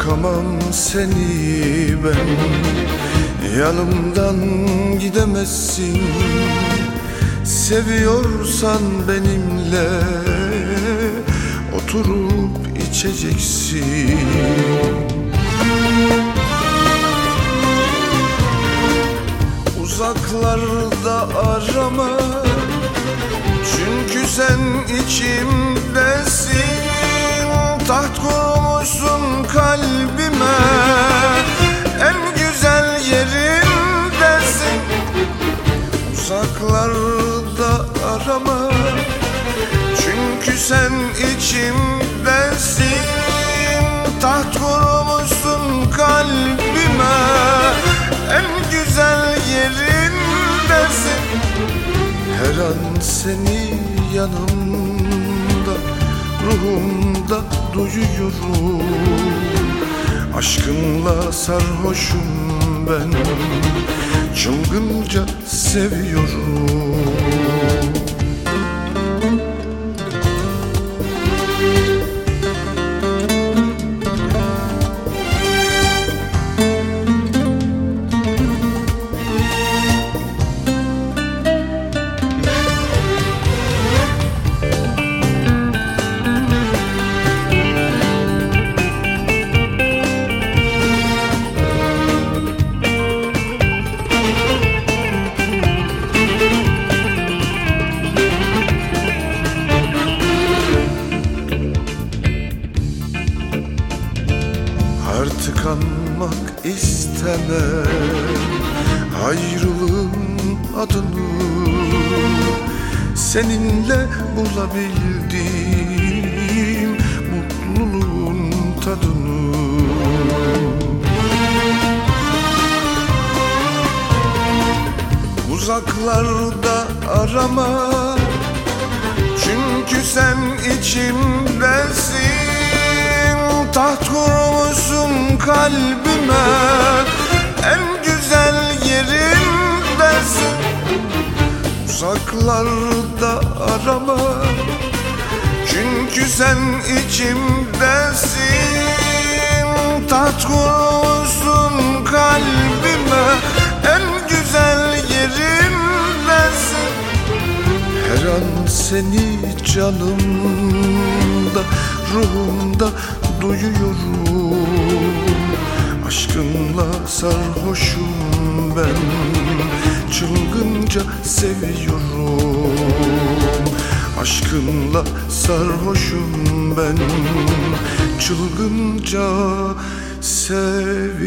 Aramam seni ben. Yanımdan gidemezsin. Seviyorsan benimle Oturup içeceksin. Uzaklarda arama. Çünkü sen içimdesin Uzaklarda arama. Çünkü sen içimdesin Taht kurmuşsun kalbime. En güzel yerindesin Her an seni yanımda Ruhumda duyuyorum. Aşkınla sarhoşum ben Çılgınca seviyorum Artık anmak istemem. Ayrılığın adını Seninle bulabildim Mutluluğun tadını. Uzaklarda arama Çünkü sen içimdesin kalbime En güzel yerindesin Uzaklarda arama Çünkü sen içimdesin. Taht kurmuşsun kalbime En güzel yerindesin her an seni canımda, ruhumda duyuyorum Aşkınla sarhoşum ben, çılgınca seviyorum. Aşkınla sarhoşum ben, çılgınca seviyorum